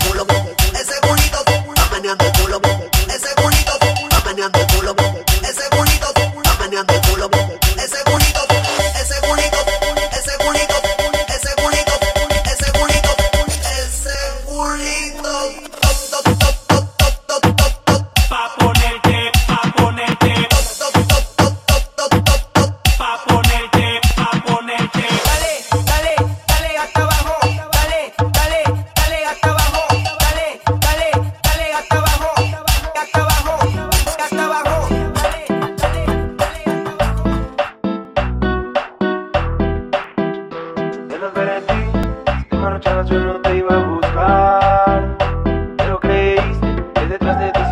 ese culito está meneando ese culito está meneando ese culito está meneando ese culito, ese culito, ese culito, ese culito, ese culito, ese culito. De ver a ti. Te marchabas, yo no te iba a